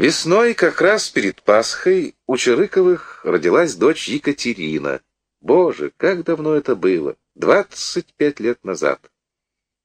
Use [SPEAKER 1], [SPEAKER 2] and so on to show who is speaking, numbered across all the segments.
[SPEAKER 1] Весной, как раз перед Пасхой, у Чарыковых родилась дочь Екатерина. Боже, как давно это было! Двадцать пять лет назад.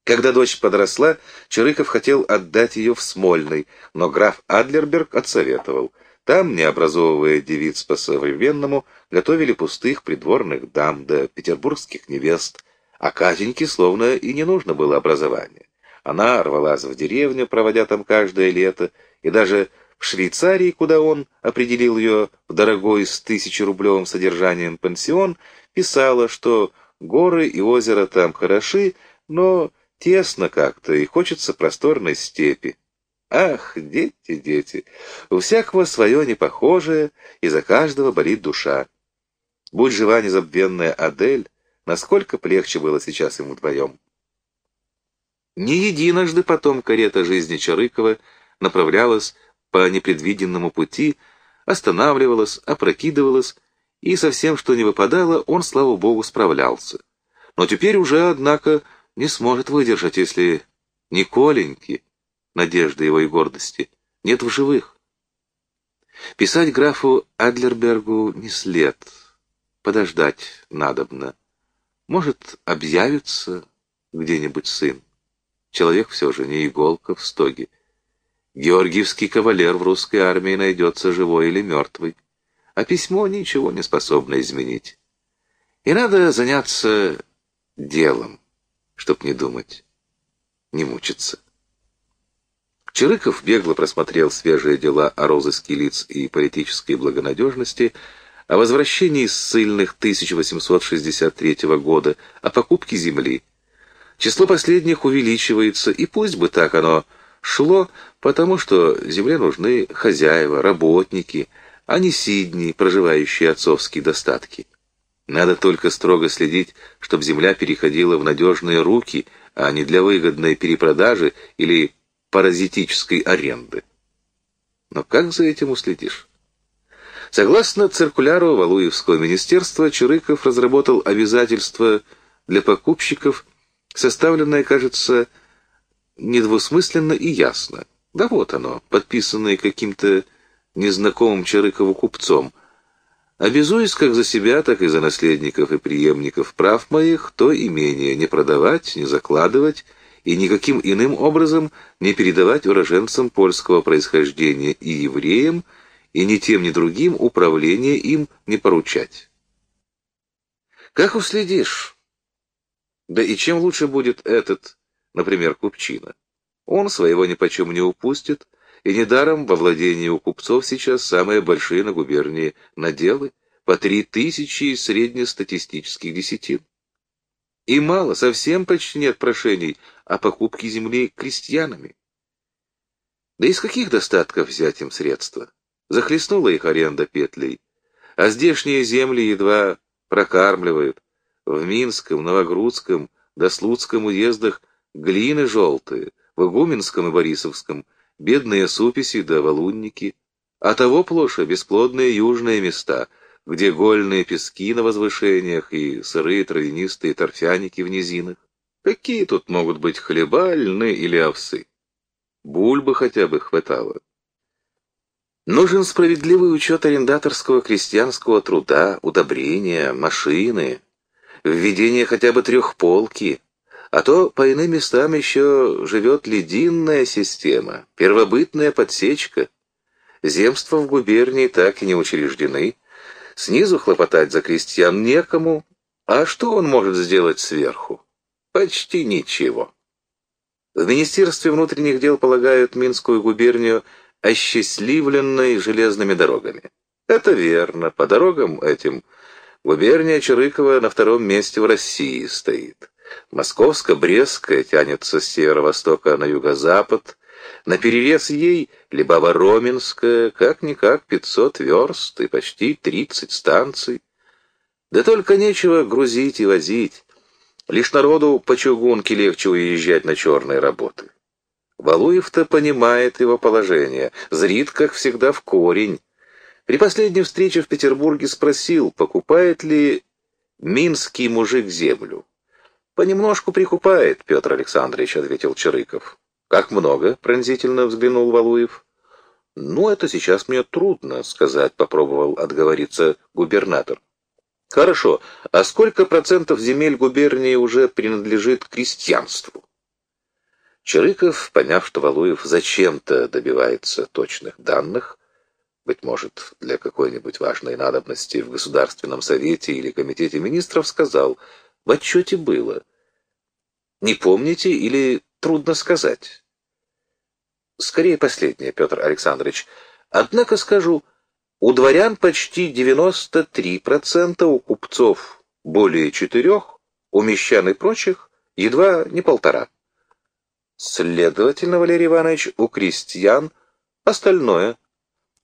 [SPEAKER 1] Когда дочь подросла, Чарыков хотел отдать ее в Смольный, но граф Адлерберг отсоветовал. Там, не образовывая девиц по-современному, готовили пустых придворных дам да петербургских невест, а Катеньке словно и не нужно было образование. Она рвалась в деревню, проводя там каждое лето, и даже в Швейцарии, куда он определил ее в дорогой с тысячерублевым содержанием пансион, писала, что горы и озера там хороши, но тесно как-то и хочется просторной степи. Ах, дети, дети, у всякого свое непохожее, и за каждого болит душа. Будь жива незабвенная Адель, насколько легче было сейчас ему вдвоем. Не единожды потом карета жизни Чарыкова направлялась по непредвиденному пути, останавливалась, опрокидывалась, и со всем, что не выпадало, он, слава богу, справлялся. Но теперь уже, однако, не сможет выдержать, если Николеньки, надежды его и гордости, нет в живых. Писать графу Адлербергу не след, подождать надобно. Может, объявится где-нибудь сын. Человек все же не иголка в стоге. Георгиевский кавалер в русской армии найдется живой или мертвый, а письмо ничего не способно изменить. И надо заняться делом, чтоб не думать, не мучиться. Чирыков бегло просмотрел свежие дела о розыске лиц и политической благонадежности, о возвращении ссыльных 1863 года, о покупке земли. Число последних увеличивается, и пусть бы так оно шло, потому что земле нужны хозяева, работники, а не сидни, проживающие отцовские достатки. Надо только строго следить, чтобы земля переходила в надежные руки, а не для выгодной перепродажи или паразитической аренды. Но как за этим уследишь? Согласно циркуляру Валуевского министерства, Чурыков разработал обязательства для покупщиков, составленное, кажется, недвусмысленно и ясно. Да вот оно, подписанное каким-то незнакомым Чарыкову купцом. Обязуюсь как за себя, так и за наследников и преемников прав моих, то имение не продавать, не закладывать и никаким иным образом не передавать уроженцам польского происхождения и евреям, и ни тем, ни другим управление им не поручать. Как уследишь? Да и чем лучше будет этот например, купчина. Он своего нипочем не упустит, и недаром во владении у купцов сейчас самые большие на губернии наделы, по три тысячи среднестатистических десятин. И мало, совсем почти нет прошений о покупке земли крестьянами. Да из каких достатков взять им средства? Захлестнула их аренда петлей, а здешние земли едва прокармливают. В Минском, Новогрудском, Дослуцком уездах глины желтые, в Игуменском и Борисовском бедные суписи да валунники, а того плоша бесплодные южные места, где гольные пески на возвышениях и сырые травянистые торфяники в низинах. Какие тут могут быть хлеба, льны или овсы? Бульбы хотя бы хватало. Нужен справедливый учет арендаторского крестьянского труда, удобрения, машины, введение хотя бы трехполки, а то по иным местам еще живет лединная система, первобытная подсечка. Земства в губернии так и не учреждены. Снизу хлопотать за крестьян некому. А что он может сделать сверху? Почти ничего. В Министерстве внутренних дел полагают Минскую губернию осчастливленной железными дорогами. Это верно, по дорогам этим губерния Чарыкова на втором месте в России стоит. Московско-Брестская тянется с северо-востока на юго-запад, на перерез ей Либава-Роменская, как-никак 500 верст и почти 30 станций. Да только нечего грузить и возить. Лишь народу по чугунке легче уезжать на черные работы. Валуев-то понимает его положение, зрит, как всегда, в корень. При последней встрече в Петербурге спросил, покупает ли минский мужик землю. «Понемножку прикупает, Петр Александрович», — ответил Чарыков. «Как много?» — пронзительно взглянул Валуев. Ну, это сейчас мне трудно сказать, попробовал отговориться губернатор. Хорошо, а сколько процентов земель губернии уже принадлежит крестьянству? Чарыков, поняв, что Валуев зачем-то добивается точных данных, быть может, для какой-нибудь важной надобности в Государственном Совете или Комитете Министров, сказал, в отчете было. Не помните или трудно сказать? Скорее последнее, Петр Александрович. Однако скажу, у дворян почти 93%, у купцов более четырех, у мещан и прочих едва не полтора. Следовательно, Валерий Иванович, у крестьян остальное –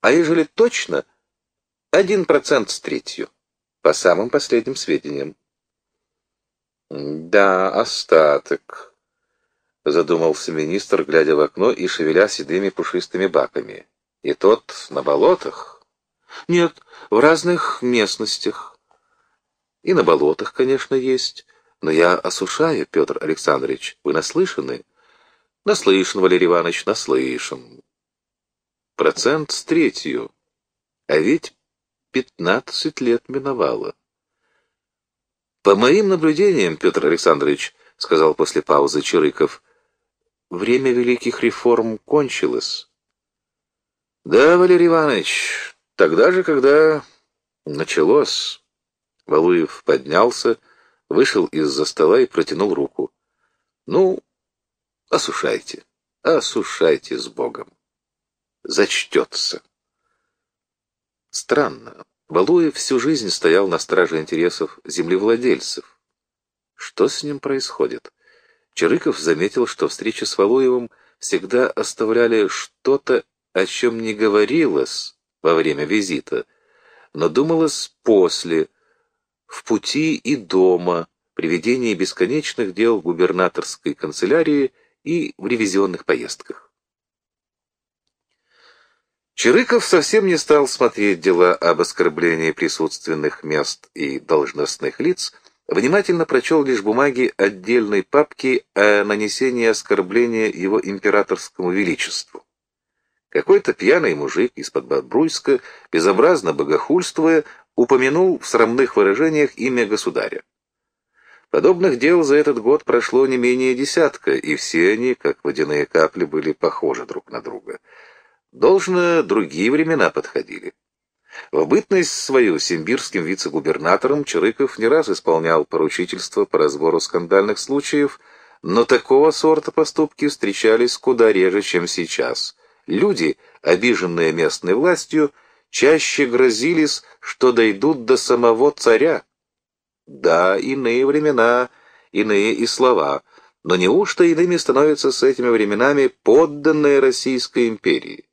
[SPEAKER 1] а ежели точно, один процент с третью, по самым последним сведениям. Да, остаток, задумался министр, глядя в окно и шевеля седыми пушистыми баками. И тот на болотах? Нет, в разных местностях. И на болотах, конечно, есть. Но я осушаю, Петр Александрович. Вы наслышаны? Наслышан, Валерий Иванович, наслышан процент с третью. А ведь пятнадцать лет миновало. По моим наблюдениям, Петр Александрович, сказал после паузы Чирыков, время великих реформ кончилось. Да, Валерий Иванович, тогда же, когда началось. Валуев поднялся, вышел из-за стола и протянул руку. Ну, осушайте, осушайте с Богом зачтется. Странно. Балуев всю жизнь стоял на страже интересов землевладельцев. Что с ним происходит? Чарыков заметил, что встречи с Валуевым всегда оставляли что-то, о чем не говорилось во время визита, но думалось после, в пути и дома, при ведении бесконечных дел губернаторской канцелярии и в ревизионных поездках. Чирыков совсем не стал смотреть дела об оскорблении присутственных мест и должностных лиц, внимательно прочел лишь бумаги отдельной папки о нанесении оскорбления его императорскому величеству. Какой-то пьяный мужик из-под Бобруйска, безобразно богохульствуя, упомянул в срамных выражениях имя государя. Подобных дел за этот год прошло не менее десятка, и все они, как водяные капли, были похожи друг на друга — Должно, другие времена подходили. В бытность свою симбирским вице-губернатором Чарыков не раз исполнял поручительство по разбору скандальных случаев, но такого сорта поступки встречались куда реже, чем сейчас. Люди, обиженные местной властью, чаще грозились, что дойдут до самого царя. Да, иные времена, иные и слова, но неужто иными становятся с этими временами подданные Российской империи?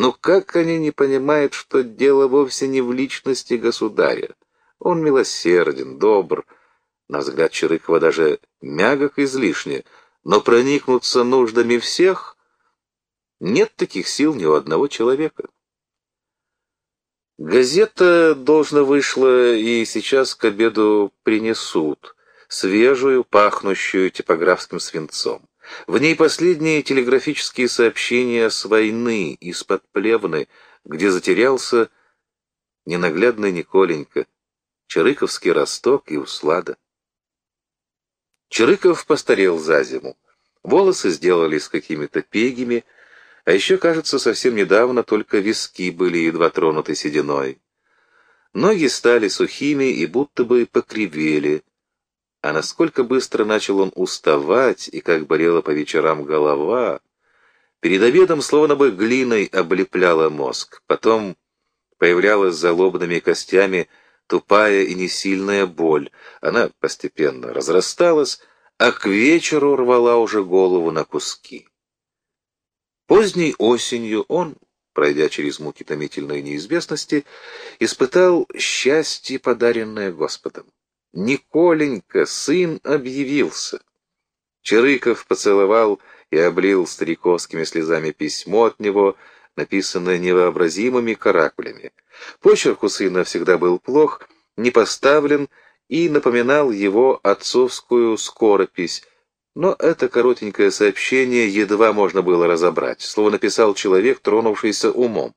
[SPEAKER 1] Но как они не понимают, что дело вовсе не в личности государя? Он милосерден, добр, на взгляд Чирыкова даже мягок излишне, но проникнуться нуждами всех нет таких сил ни у одного человека. Газета должна вышла, и сейчас к обеду принесут свежую, пахнущую типографским свинцом. В ней последние телеграфические сообщения с войны из-под Плевны, где затерялся ненаглядный Николенька, Чарыковский росток и Услада. Чарыков постарел за зиму. Волосы сделались какими-то пегими, а еще, кажется, совсем недавно только виски были едва тронуты сединой. Ноги стали сухими и будто бы покривели, а насколько быстро начал он уставать, и как болела по вечерам голова. Перед обедом словно бы глиной облепляла мозг. Потом появлялась за лобными костями тупая и несильная боль. Она постепенно разрасталась, а к вечеру рвала уже голову на куски. Поздней осенью он, пройдя через муки томительной неизвестности, испытал счастье, подаренное Господом. Николенька, сын объявился. Чарыков поцеловал и облил стариковскими слезами письмо от него, написанное невообразимыми каракулями. Почерк у сына всегда был плох, не поставлен и напоминал его отцовскую скоропись, Но это коротенькое сообщение едва можно было разобрать, слово написал человек, тронувшийся умом.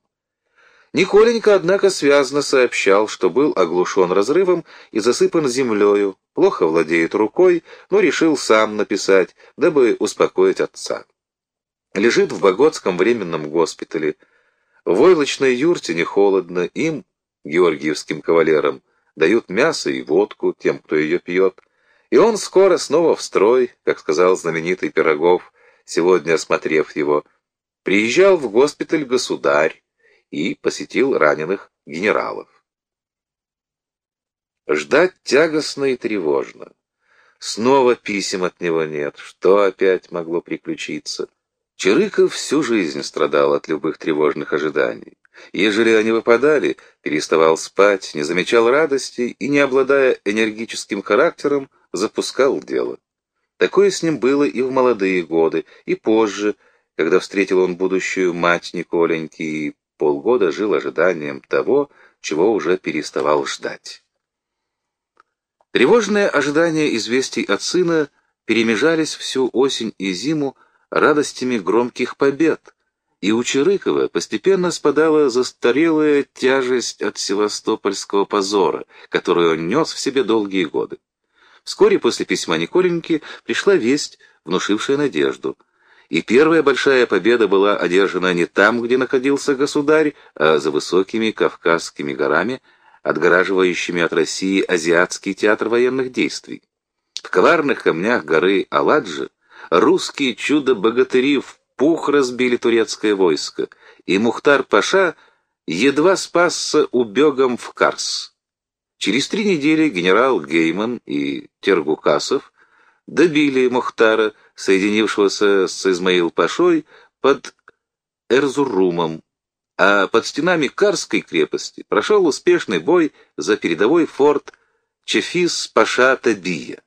[SPEAKER 1] Николенька, однако, связно сообщал, что был оглушен разрывом и засыпан землею, плохо владеет рукой, но решил сам написать, дабы успокоить отца. Лежит в Боготском временном госпитале. В войлочной юрте не холодно, им, георгиевским кавалерам, дают мясо и водку тем, кто ее пьет. И он скоро снова в строй, как сказал знаменитый Пирогов, сегодня осмотрев его. Приезжал в госпиталь государь, и посетил раненых генералов. Ждать тягостно и тревожно. Снова писем от него нет. Что опять могло приключиться? Чирыков всю жизнь страдал от любых тревожных ожиданий. Ежели они выпадали, переставал спать, не замечал радости и, не обладая энергическим характером, запускал дело. Такое с ним было и в молодые годы, и позже, когда встретил он будущую мать Николеньки и полгода жил ожиданием того, чего уже переставал ждать. Тревожные ожидания известий от сына перемежались всю осень и зиму радостями громких побед, и у Чирыкова постепенно спадала застарелая тяжесть от севастопольского позора, которую он нес в себе долгие годы. Вскоре после письма Николеньки пришла весть, внушившая надежду — и первая большая победа была одержана не там, где находился государь, а за высокими Кавказскими горами, отгораживающими от России Азиатский театр военных действий. В коварных камнях горы Аладжи русские чудо-богатыри в пух разбили турецкое войско, и Мухтар-Паша едва спасся убегом в Карс. Через три недели генерал Гейман и Тергукасов добили Мухтара, соединившегося с Измаил-Пашой под Эрзурумом, а под стенами Карской крепости прошел успешный бой за передовой форт Чефис-Паша-Табия.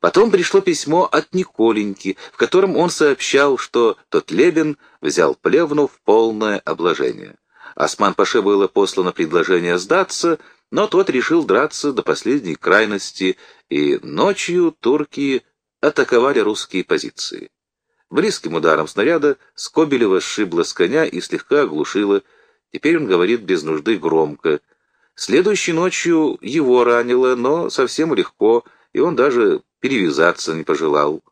[SPEAKER 1] Потом пришло письмо от Николеньки, в котором он сообщал, что тот Лебен взял Плевну в полное обложение. Осман-Паше было послано предложение сдаться, но тот решил драться до последней крайности, и ночью турки атаковали русские позиции. Близким ударом снаряда Скобелева сшибла с коня и слегка оглушила. Теперь он говорит без нужды громко. Следующей ночью его ранило, но совсем легко, и он даже перевязаться не пожелал.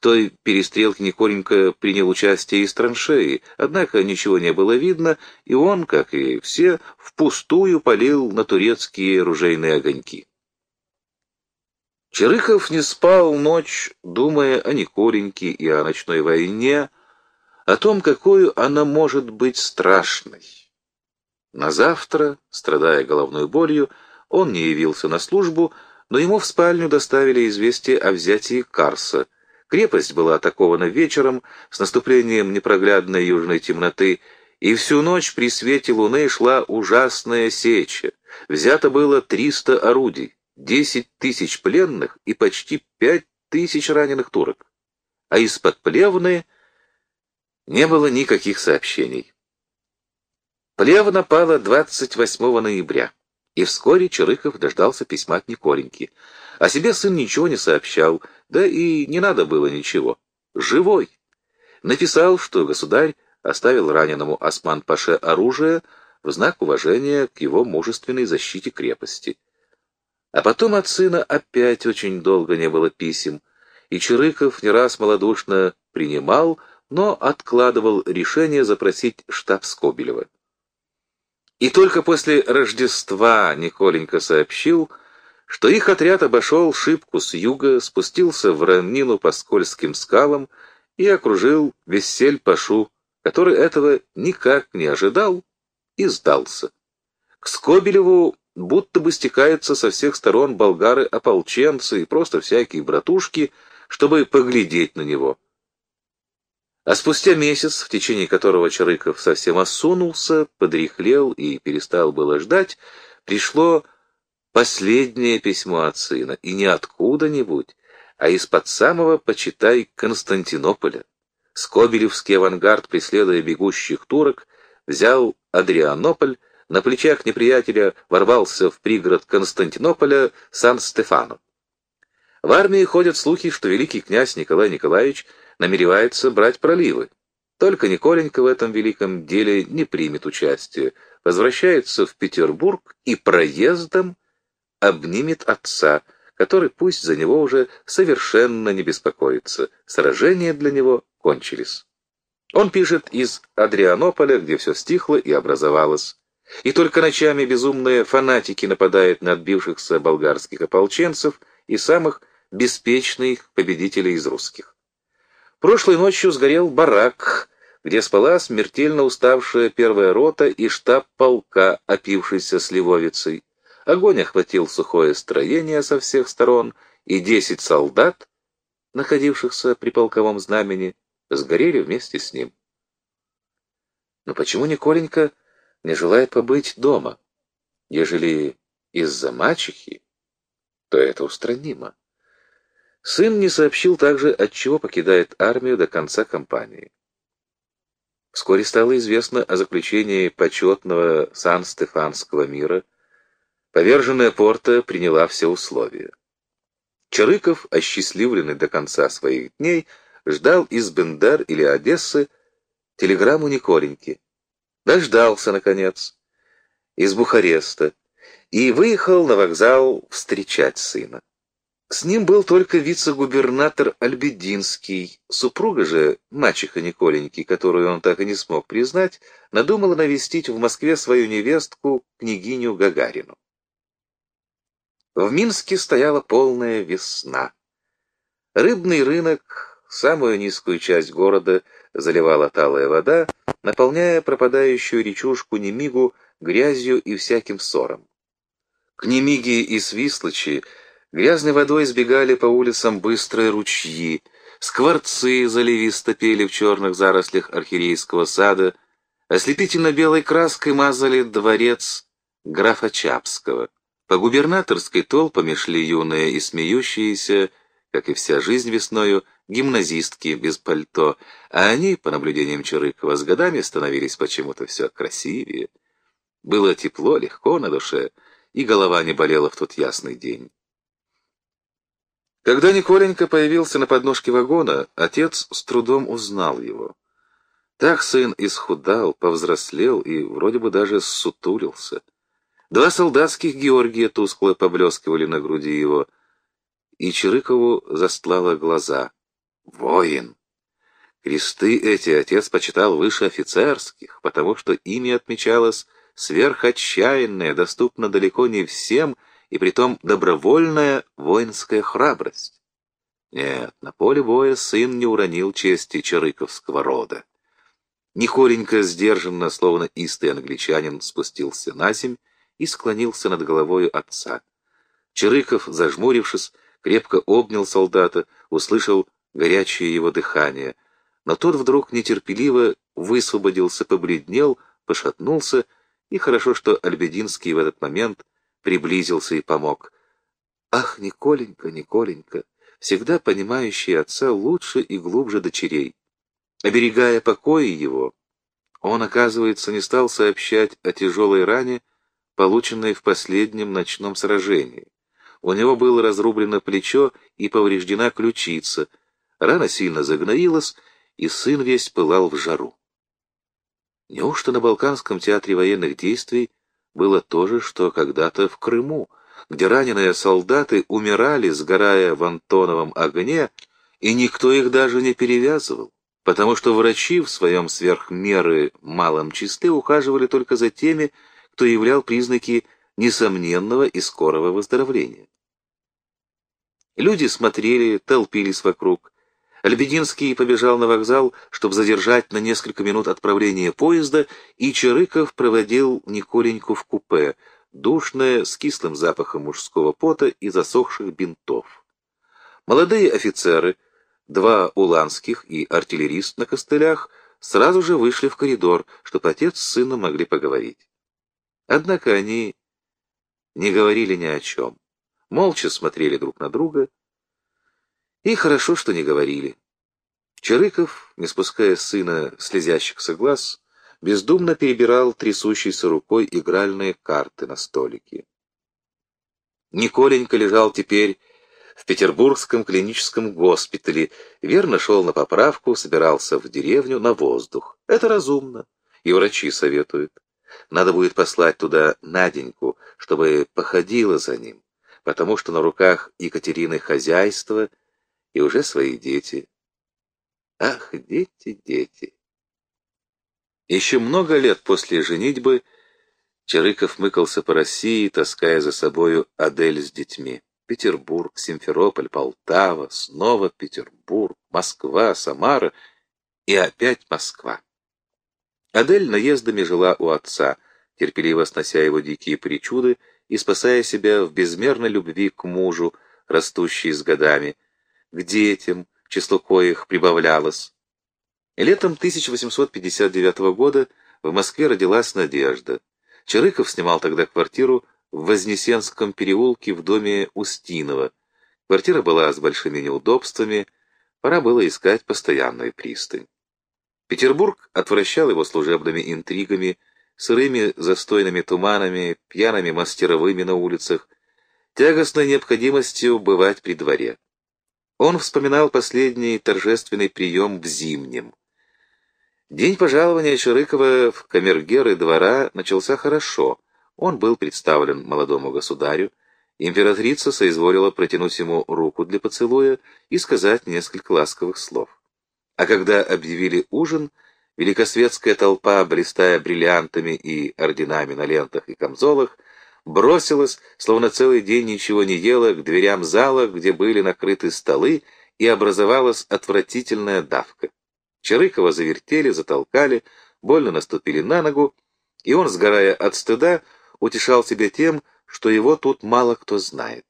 [SPEAKER 1] Той перестрелке Николенько принял участие из траншеи, однако ничего не было видно, и он, как и все, впустую полил на турецкие ружейные огоньки. Чарыхов не спал ночь, думая о Николеньке и о ночной войне, о том, какую она может быть страшной. На завтра, страдая головной болью, он не явился на службу, но ему в спальню доставили известие о взятии Карса. Крепость была атакована вечером с наступлением непроглядной южной темноты, и всю ночь при свете луны шла ужасная сеча. Взято было триста орудий. Десять тысяч пленных и почти пять тысяч раненых турок. А из-под Плевны не было никаких сообщений. Плевна пала 28 ноября, и вскоре Чарыков дождался письма от Николеньки. О себе сын ничего не сообщал, да и не надо было ничего. Живой. Написал, что государь оставил раненому Осман-Паше оружие в знак уважения к его мужественной защите крепости. А потом от сына опять очень долго не было писем, и Чирыков не раз малодушно принимал, но откладывал решение запросить штаб Скобелева. И только после Рождества Николенька сообщил, что их отряд обошел шибку с юга, спустился в равнину по скользким скалам и окружил Вессель-Пашу, который этого никак не ожидал и сдался. К Скобелеву будто бы стекаются со всех сторон болгары-ополченцы и просто всякие братушки, чтобы поглядеть на него. А спустя месяц, в течение которого Чарыков совсем осунулся, подряхлел и перестал было ждать, пришло последнее письмо от сына, и не откуда-нибудь, а из-под самого, почитай, Константинополя. Скобелевский авангард, преследуя бегущих турок, взял Адрианополь, на плечах неприятеля ворвался в пригород Константинополя Сан-Стефано. В армии ходят слухи, что великий князь Николай Николаевич намеревается брать проливы. Только Николенька в этом великом деле не примет участие, возвращается в Петербург и проездом обнимет отца, который пусть за него уже совершенно не беспокоится. Сражения для него кончились. Он пишет из Адрианополя, где все стихло и образовалось. И только ночами безумные фанатики нападают на отбившихся болгарских ополченцев и самых беспечных победителей из русских. Прошлой ночью сгорел барак, где спала смертельно уставшая первая рота и штаб полка, опившийся сливовицей. Огонь охватил сухое строение со всех сторон, и десять солдат, находившихся при полковом знамени, сгорели вместе с ним. Но почему Николенька не желает побыть дома? Ежели из-за мачехи, то это устранимо. Сын не сообщил также, от чего покидает армию до конца кампании. Вскоре стало известно о заключении почетного Сан-Стефанского мира Поверженная порта приняла все условия. Чарыков, осчастливленный до конца своих дней, ждал из Бендер или Одессы телеграмму Николеньки. Дождался, наконец, из Бухареста и выехал на вокзал встречать сына. С ним был только вице-губернатор Альбединский. Супруга же, мачеха Николеньки, которую он так и не смог признать, надумала навестить в Москве свою невестку, княгиню Гагарину. В Минске стояла полная весна. Рыбный рынок, самую низкую часть города, заливала талая вода, наполняя пропадающую речушку Немигу грязью и всяким ссором. К Немиге и Свислочи грязной водой сбегали по улицам быстрые ручьи, скворцы заливисто пели в черных зарослях архиерейского сада, ослепительно белой краской мазали дворец графа Чапского. По губернаторской толпами шли юные и смеющиеся, как и вся жизнь весною, гимназистки без пальто, а они, по наблюдениям Чарыкова, с годами становились почему-то все красивее. Было тепло, легко на душе, и голова не болела в тот ясный день. Когда Николенька появился на подножке вагона, отец с трудом узнал его. Так сын исхудал, повзрослел и вроде бы даже ссутулился. Два солдатских Георгия тускло поблескивали на груди его, и Чирыкову застлало глаза. Воин! Кресты эти отец почитал выше офицерских, потому что ими отмечалось сверхотчаянная, доступна далеко не всем, и притом добровольная воинская храбрость. Нет, на поле боя сын не уронил чести чарыковского рода. Нехоренько, сдержанно, словно истый англичанин, спустился на земь и склонился над головою отца. Чирыков, зажмурившись, крепко обнял солдата, услышал горячее его дыхание, но тот вдруг нетерпеливо высвободился, побледнел, пошатнулся, и хорошо, что Альбединский в этот момент приблизился и помог. Ах, Николенька, Николенька, всегда понимающий отца лучше и глубже дочерей. Оберегая покои его, он, оказывается, не стал сообщать о тяжелой ране, полученной в последнем ночном сражении. У него было разрублено плечо и повреждена ключица, рана сильно загноилась, и сын весь пылал в жару. Неужто на Балканском театре военных действий было то же, что когда-то в Крыму, где раненые солдаты умирали, сгорая в Антоновом огне, и никто их даже не перевязывал, потому что врачи в своем сверхмеры малом чисты ухаживали только за теми, кто являл признаки несомненного и скорого выздоровления. Люди смотрели, толпились вокруг. Лебединский побежал на вокзал, чтобы задержать на несколько минут отправление поезда, и Чарыков проводил Николеньку в купе, душное, с кислым запахом мужского пота и засохших бинтов. Молодые офицеры, два уланских и артиллерист на костылях, сразу же вышли в коридор, чтобы отец с сыном могли поговорить. Однако они не говорили ни о чем, молча смотрели друг на друга, и хорошо, что не говорили. Чарыков, не спуская сына слезящихся глаз, бездумно перебирал трясущейся рукой игральные карты на столике. Николенька лежал теперь в Петербургском клиническом госпитале, верно шел на поправку, собирался в деревню на воздух. Это разумно, и врачи советуют. Надо будет послать туда Наденьку, чтобы походила за ним, потому что на руках Екатерины хозяйство и уже свои дети. Ах, дети, дети! Еще много лет после женитьбы Чарыков мыкался по России, таская за собою Адель с детьми. Петербург, Симферополь, Полтава, снова Петербург, Москва, Самара и опять Москва. Адель наездами жила у отца, терпеливо снося его дикие причуды и спасая себя в безмерной любви к мужу, растущей с годами, к детям, число коих прибавлялось. Летом 1859 года в Москве родилась Надежда. Чарыков снимал тогда квартиру в Вознесенском переулке в доме Устинова. Квартира была с большими неудобствами, пора было искать постоянную пристань. Петербург отвращал его служебными интригами, сырыми застойными туманами, пьяными мастеровыми на улицах, тягостной необходимостью бывать при дворе. Он вспоминал последний торжественный прием в Зимнем. День пожалования Чарыкова в камергеры двора начался хорошо. Он был представлен молодому государю, императрица соизволила протянуть ему руку для поцелуя и сказать несколько ласковых слов. А когда объявили ужин, великосветская толпа, блистая бриллиантами и орденами на лентах и камзолах, бросилась, словно целый день ничего не ела, к дверям зала, где были накрыты столы, и образовалась отвратительная давка. Чарыкова завертели, затолкали, больно наступили на ногу, и он, сгорая от стыда, утешал себя тем, что его тут мало кто знает.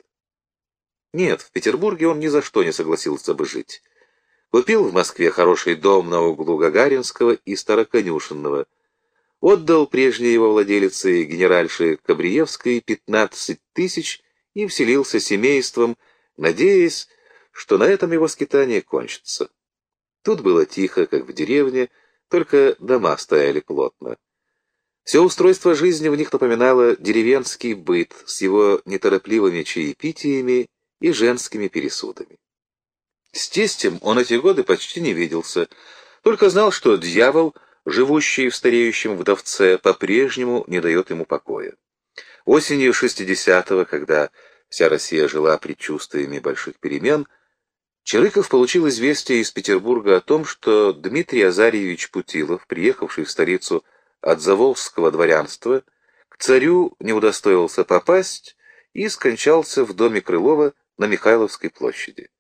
[SPEAKER 1] Нет, в Петербурге он ни за что не согласился бы жить. Купил в Москве хороший дом на углу Гагаринского и Староконюшенного. Отдал прежней его владелице генеральше Кабриевской 15 тысяч и вселился семейством, надеясь, что на этом его скитание кончится. Тут было тихо, как в деревне, только дома стояли плотно. Все устройство жизни в них напоминало деревенский быт с его неторопливыми чаепитиями и женскими пересудами. С тестем он эти годы почти не виделся, только знал, что дьявол, живущий в стареющем вдовце, по-прежнему не дает ему покоя. Осенью 60-го, когда вся Россия жила предчувствиями больших перемен, Чарыков получил известие из Петербурга о том, что Дмитрий Азарьевич Путилов, приехавший в столицу от заволжского дворянства, к царю не удостоился попасть и скончался в доме Крылова на Михайловской площади.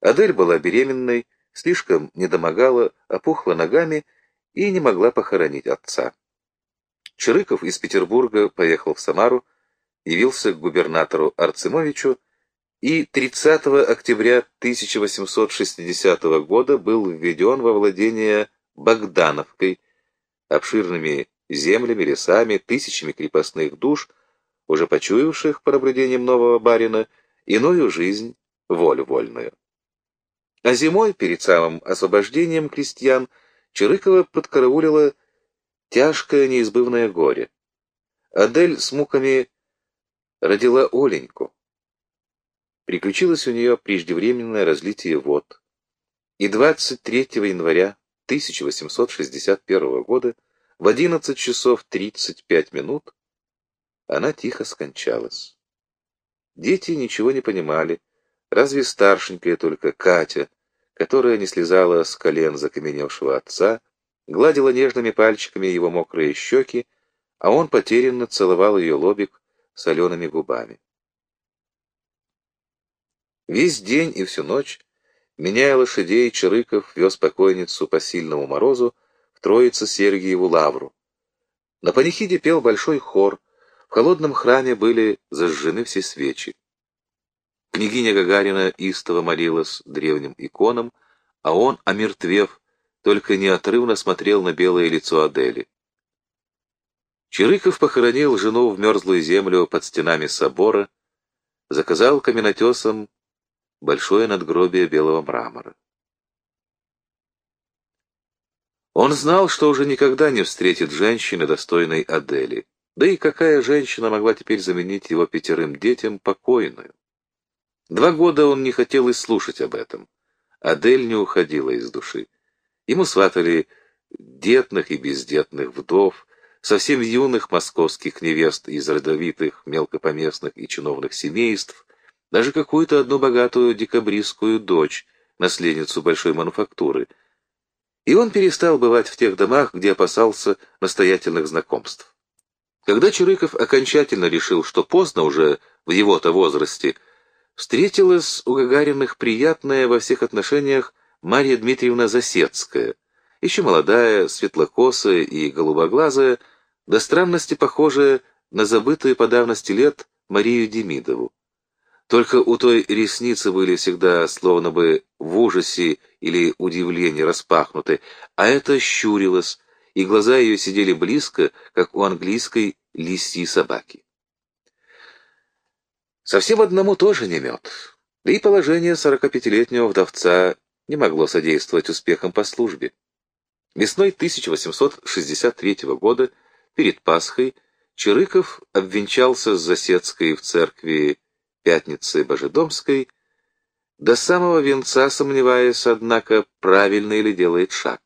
[SPEAKER 1] Адель была беременной, слишком недомогала, опухла ногами и не могла похоронить отца. Чирыков из Петербурга поехал в Самару, явился к губернатору Арцемовичу и 30 октября 1860 года был введен во владение Богдановкой, обширными землями, лесами, тысячами крепостных душ, уже почуявших, по наблюдениям нового барина, иную жизнь, волю вольную. А зимой, перед самым освобождением крестьян, Чирыкова подкараулила тяжкое неизбывное горе. Адель с муками родила Оленьку. Приключилось у нее преждевременное разлитие вод. И 23 января 1861 года в 11 часов 35 минут она тихо скончалась. Дети ничего не понимали, разве старшенькая только Катя, которая не слезала с колен закаменевшего отца, гладила нежными пальчиками его мокрые щеки, а он потерянно целовал ее лобик солеными губами. Весь день и всю ночь, меняя лошадей, Чарыков вез покойницу по сильному морозу в Троице Сергиеву лавру. На панихиде пел большой хор, в холодном храме были зажжены все свечи. Княгиня Гагарина истово молилась древним иконам, а он, омертвев, только неотрывно смотрел на белое лицо Адели. Чирыков похоронил жену в мерзлую землю под стенами собора, заказал каменотесам большое надгробие белого мрамора. Он знал, что уже никогда не встретит женщины, достойной Адели. Да и какая женщина могла теперь заменить его пятерым детям покойную? Два года он не хотел и слушать об этом. Адель не уходила из души. Ему сватали детных и бездетных вдов, совсем юных московских невест из родовитых, мелкопоместных и чиновных семейств, даже какую-то одну богатую декабристскую дочь, наследницу большой мануфактуры. И он перестал бывать в тех домах, где опасался настоятельных знакомств. Когда Чурыков окончательно решил, что поздно уже в его-то возрасте, встретилась у Гагариных приятная во всех отношениях Марья Дмитриевна Засецкая, еще молодая, светлокосая и голубоглазая, до странности похожая на забытую по давности лет Марию Демидову. Только у той ресницы были всегда словно бы в ужасе или удивлении распахнуты, а это щурилось, и глаза ее сидели близко, как у английской лисьи собаки. Совсем одному тоже не мед. Да и положение сорокапятилетнего вдовца не могло содействовать успехам по службе. Весной 1863 года, перед Пасхой, Чирыков обвенчался с Засецкой в церкви Пятницы Божедомской, до самого венца сомневаясь, однако, правильно ли делает шаг.